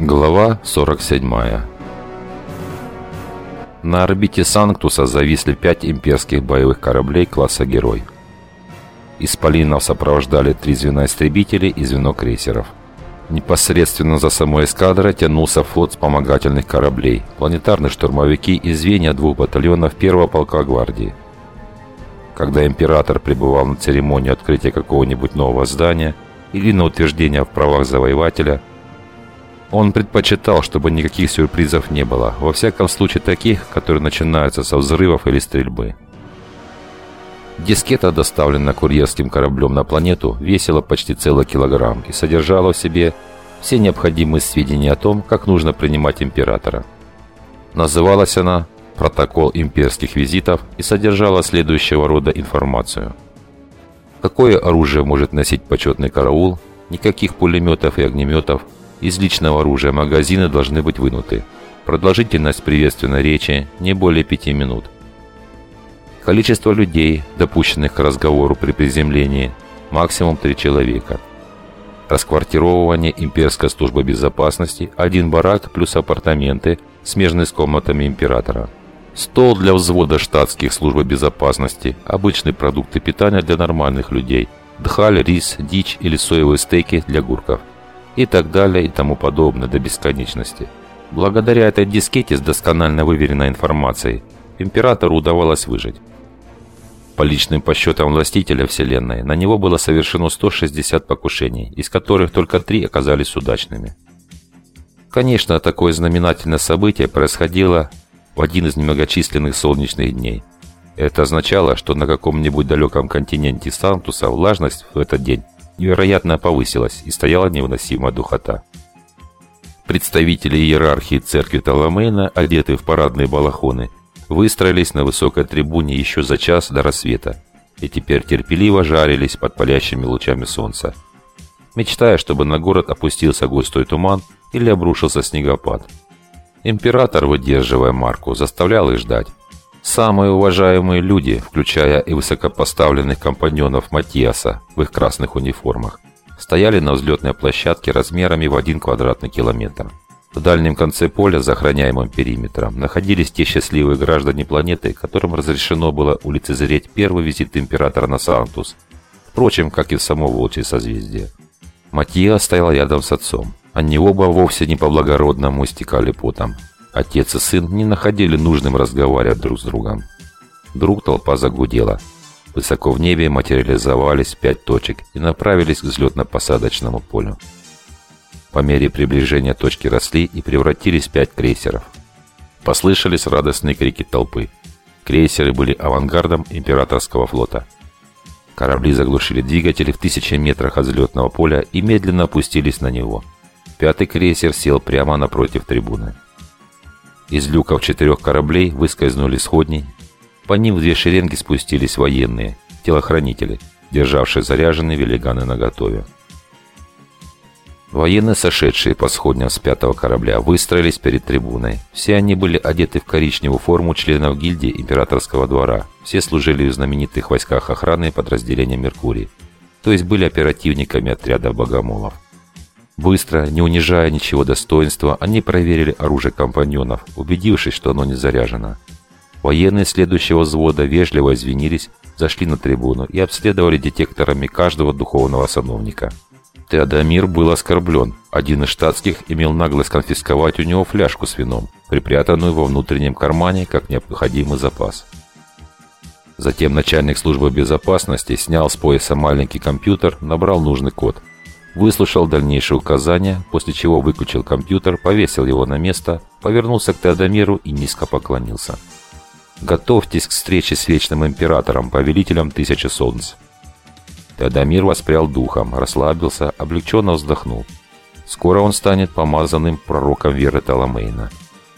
Глава 47 На орбите Санктуса зависли пять имперских боевых кораблей класса «Герой». Исполинов сопровождали три звена истребителей и звено крейсеров. Непосредственно за самой эскадрой тянулся флот вспомогательных кораблей, планетарные штурмовики и звенья двух батальонов первого полка гвардии. Когда император пребывал на церемонии открытия какого-нибудь нового здания или на утверждение в правах завоевателя, он предпочитал, чтобы никаких сюрпризов не было, во всяком случае таких, которые начинаются со взрывов или стрельбы. Дискета, доставленная курьерским кораблем на планету, весила почти целый килограмм и содержала в себе все необходимые сведения о том, как нужно принимать императора. Называлась она «Протокол имперских визитов» и содержала следующего рода информацию. Какое оружие может носить почетный караул, никаких пулеметов и огнеметов, из личного оружия магазины должны быть вынуты. Продолжительность приветственной речи не более пяти минут – Количество людей, допущенных к разговору при приземлении, максимум три человека. Расквартировывание имперской службы безопасности, один барак плюс апартаменты, смежные с комнатами императора. Стол для взвода штатских служб безопасности, обычные продукты питания для нормальных людей, дхаль, рис, дичь или соевые стейки для гурков. И так далее и тому подобное до бесконечности. Благодаря этой дискете с досконально выверенной информацией, императору удавалось выжить. По личным подсчетам властителя Вселенной, на него было совершено 160 покушений, из которых только три оказались удачными. Конечно, такое знаменательное событие происходило в один из немногочисленных солнечных дней. Это означало, что на каком-нибудь далеком континенте Сантуса влажность в этот день невероятно повысилась и стояла невыносимая духота. Представители иерархии церкви Таламейна, одетые в парадные балахоны, выстроились на высокой трибуне еще за час до рассвета и теперь терпеливо жарились под палящими лучами солнца, мечтая, чтобы на город опустился густой туман или обрушился снегопад. Император, выдерживая марку, заставлял их ждать. Самые уважаемые люди, включая и высокопоставленных компаньонов Матиаса в их красных униформах, стояли на взлетной площадке размерами в один квадратный километр. В дальнем конце поля, за охраняемым периметром, находились те счастливые граждане планеты, которым разрешено было улицезреть первый визит императора на Сантус. Впрочем, как и в само волчье созвездие. Матья стоял рядом с отцом. Они оба вовсе не по-благородному истекали потом. Отец и сын не находили нужным разговаривать друг с другом. Вдруг толпа загудела. Высоко в небе материализовались пять точек и направились к взлетно-посадочному полю. По мере приближения точки росли и превратились в пять крейсеров. Послышались радостные крики толпы. Крейсеры были авангардом императорского флота. Корабли заглушили двигатели в тысячи метрах от взлетного поля и медленно опустились на него. Пятый крейсер сел прямо напротив трибуны. Из люков четырех кораблей выскользнули сходни. По ним в две шеренги спустились военные, телохранители, державшие заряженные велиганы наготове. Военные, сошедшие по сходням с пятого корабля, выстроились перед трибуной. Все они были одеты в коричневую форму членов гильдии императорского двора. Все служили в знаменитых войсках охраны подразделения «Меркурий», то есть были оперативниками отряда богомолов. Быстро, не унижая ничего достоинства, они проверили оружие компаньонов, убедившись, что оно не заряжено. Военные следующего взвода вежливо извинились, зашли на трибуну и обследовали детекторами каждого духовного сановника – Теодомир был оскорблен. Один из штатских имел наглость конфисковать у него фляжку с вином, припрятанную во внутреннем кармане как необходимый запас. Затем начальник службы безопасности снял с пояса маленький компьютер, набрал нужный код. Выслушал дальнейшие указания, после чего выключил компьютер, повесил его на место, повернулся к Теодомиру и низко поклонился. «Готовьтесь к встрече с Вечным Императором, повелителем Тысячи Солнц. Теодомир воспрял духом, расслабился, облегченно вздохнул. Скоро он станет помазанным пророком веры Таламейна.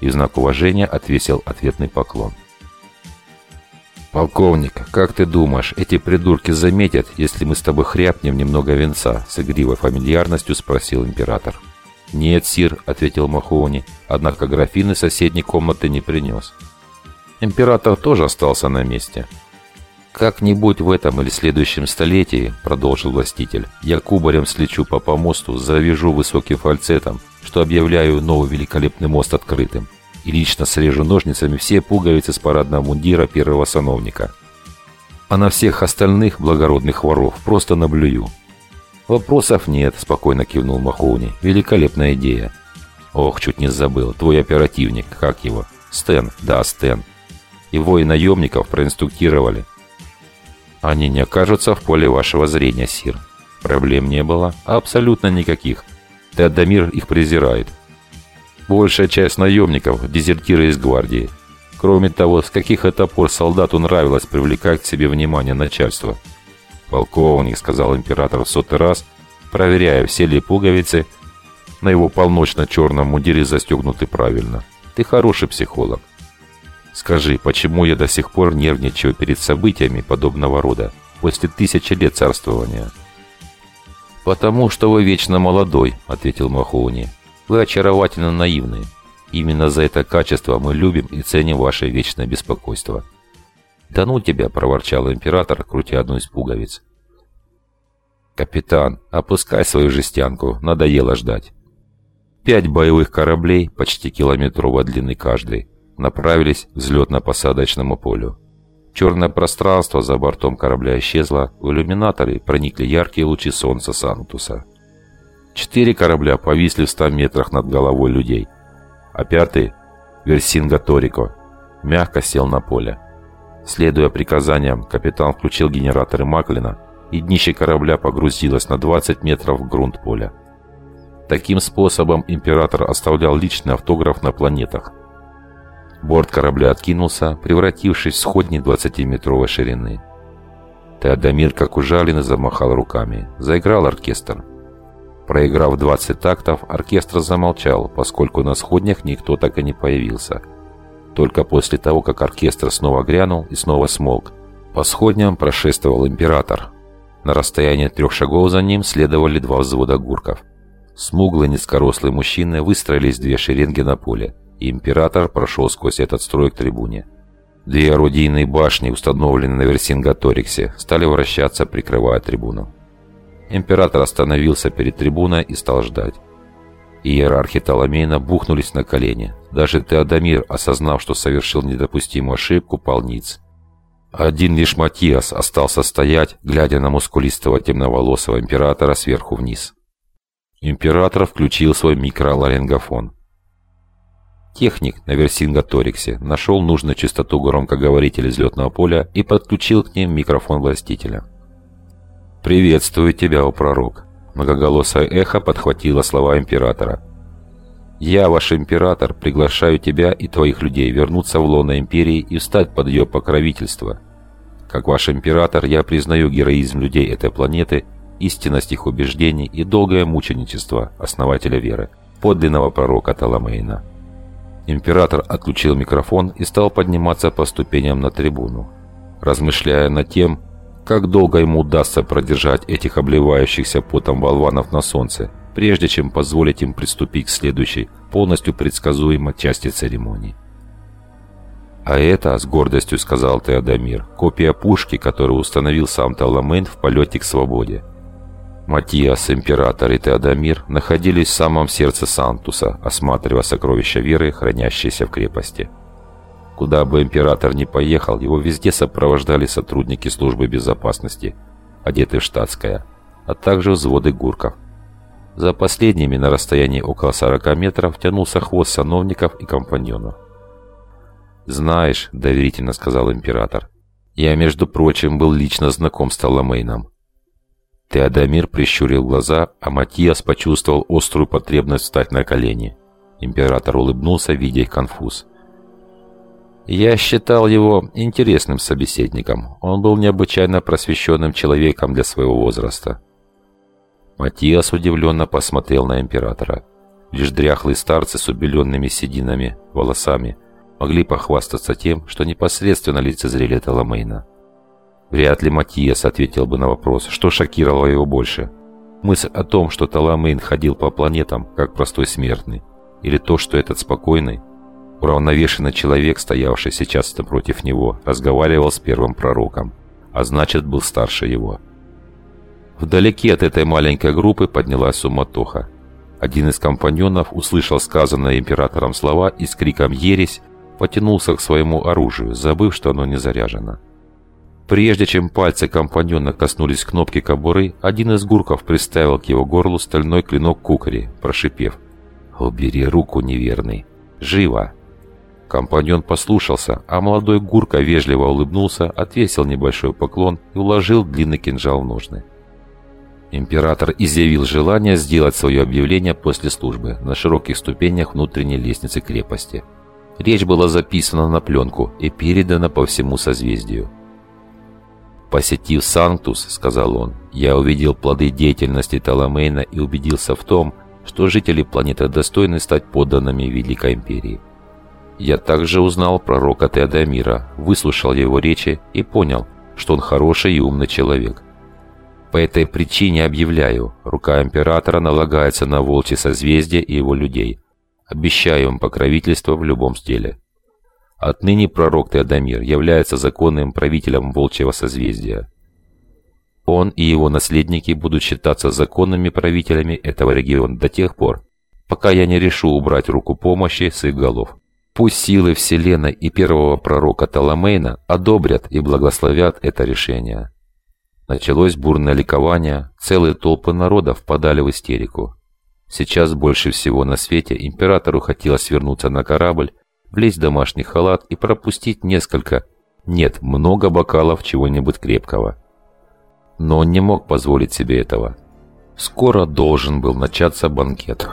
И в знак уважения отвесил ответный поклон. «Полковник, как ты думаешь, эти придурки заметят, если мы с тобой хряпнем немного венца?» С игривой фамильярностью спросил император. «Нет, сир», — ответил Махоуни, однако графины соседней комнаты не принес. Император тоже остался на месте. «Как-нибудь в этом или следующем столетии, — продолжил властитель, — я кубарем слечу по помосту, завяжу высоким фальцетом, что объявляю новый великолепный мост открытым, и лично срежу ножницами все пуговицы с парадного мундира первого сановника. А на всех остальных благородных воров просто наблюю». «Вопросов нет», — спокойно кивнул Махоуни. «Великолепная идея». «Ох, чуть не забыл. Твой оперативник, как его?» «Стэн, да, Стэн. Его и наемников проинструктировали. Они не окажутся в поле вашего зрения, Сир. Проблем не было. Абсолютно никаких. Теодомир их презирает. Большая часть наемников – дезертиры из гвардии. Кроме того, с каких это пор солдату нравилось привлекать к себе внимание начальства? «Полковник», – сказал император в сотый раз, проверяя, все ли пуговицы на его полночно-черном мундире застегнуты правильно. «Ты хороший психолог. Скажи, почему я до сих пор нервничаю перед событиями подобного рода после тысячи лет царствования?» «Потому что вы вечно молодой», — ответил Махоуни. «Вы очаровательно наивны. Именно за это качество мы любим и ценим ваше вечное беспокойство». «Да ну тебя!» — проворчал император, крутя одну из пуговиц. «Капитан, опускай свою жестянку, надоело ждать». Пять боевых кораблей, почти километровой длины каждый, направились к взлетно-посадочному полю. Черное пространство за бортом корабля исчезло, в иллюминаторы проникли яркие лучи солнца Сантуса. Четыре корабля повисли в ста метрах над головой людей, а пятый, Версинга Торико, мягко сел на поле. Следуя приказаниям, капитан включил генераторы Маклина, и днище корабля погрузилось на 20 метров в грунт поля. Таким способом император оставлял личный автограф на планетах – Борт корабля откинулся, превратившись в сходни 20-метровой ширины. Теодомир, как ужаленный, замахал руками. Заиграл оркестр. Проиграв 20 тактов, оркестр замолчал, поскольку на сходнях никто так и не появился. Только после того, как оркестр снова грянул и снова смолк, по сходням прошествовал император. На расстоянии трех шагов за ним следовали два взвода гурков. Смуглые низкорослые мужчины выстроились две шеренги на поле и император прошел сквозь этот строй к трибуне. Две орудийные башни, установленные на Версингаториксе, стали вращаться, прикрывая трибуну. Император остановился перед трибуной и стал ждать. Иерархи Таламейна бухнулись на колени. Даже Теодомир, осознав, что совершил недопустимую ошибку, пал ниц. Один лишь Матиас остался стоять, глядя на мускулистого темноволосого императора сверху вниз. Император включил свой микроларингофон. Техник на Версингаториксе нашел нужную частоту громкоговорителя взлетного поля и подключил к ним микрофон властителя. «Приветствую тебя, о пророк!» Многоголосое эхо подхватило слова императора. «Я, ваш император, приглашаю тебя и твоих людей вернуться в лоно империи и встать под ее покровительство. Как ваш император, я признаю героизм людей этой планеты, истинность их убеждений и долгое мученичество основателя веры, подлинного пророка Таламейна». Император отключил микрофон и стал подниматься по ступеням на трибуну, размышляя над тем, как долго ему удастся продержать этих обливающихся потом болванов на солнце, прежде чем позволить им приступить к следующей, полностью предсказуемой части церемонии. «А это, с гордостью сказал Теодомир, копия пушки, которую установил сам Таламейн в полете к свободе. Матиас, Император и Теодомир находились в самом сердце Сантуса, осматривая сокровища веры, хранящиеся в крепости. Куда бы Император ни поехал, его везде сопровождали сотрудники службы безопасности, одетые в штатское, а также взводы гурков. За последними на расстоянии около 40 метров тянулся хвост сановников и компаньонов. «Знаешь», — доверительно сказал император, — «я, между прочим, был лично знаком с Таламейном. Теодомир прищурил глаза, а Матиас почувствовал острую потребность встать на колени. Император улыбнулся, видя их конфуз. «Я считал его интересным собеседником. Он был необычайно просвещенным человеком для своего возраста». Матиас удивленно посмотрел на императора. Лишь дряхлые старцы с убеленными сединами, волосами могли похвастаться тем, что непосредственно лицезрели Таламейна. Вряд ли Матиас ответил бы на вопрос, что шокировало его больше. Мысль о том, что Таламейн ходил по планетам, как простой смертный, или то, что этот спокойный, уравновешенный человек, стоявший сейчас напротив него, разговаривал с первым пророком. а значит был старше его. Вдалеке от этой маленькой группы поднялась суматоха. Один из компаньонов услышал сказанные императором слова и с криком «Ересь!» потянулся к своему оружию, забыв, что оно не заряжено. Прежде чем пальцы компаньона коснулись кнопки кобуры, один из гурков приставил к его горлу стальной клинок кукари, прошипев «Убери руку, неверный! Живо!» Компаньон послушался, а молодой гурка вежливо улыбнулся, отвесил небольшой поклон и уложил длинный кинжал в ножны. Император изъявил желание сделать свое объявление после службы на широких ступенях внутренней лестницы крепости. Речь была записана на пленку и передана по всему созвездию. «Посетив Санктус, — сказал он, — я увидел плоды деятельности Таламейна и убедился в том, что жители планеты достойны стать подданными Великой Империи. Я также узнал пророка Теодамира, выслушал его речи и понял, что он хороший и умный человек. По этой причине объявляю, рука Императора налагается на волчье созвездие и его людей. Обещаю им покровительство в любом стиле. Отныне пророк Теодамир является законным правителем волчьего созвездия. Он и его наследники будут считаться законными правителями этого региона до тех пор, пока я не решу убрать руку помощи с их голов. Пусть силы Вселенной и первого пророка Таламейна одобрят и благословят это решение. Началось бурное ликование, целые толпы народа впадали в истерику. Сейчас больше всего на свете императору хотелось вернуться на корабль влезть в домашний халат и пропустить несколько, нет, много бокалов чего-нибудь крепкого. Но он не мог позволить себе этого. Скоро должен был начаться банкет.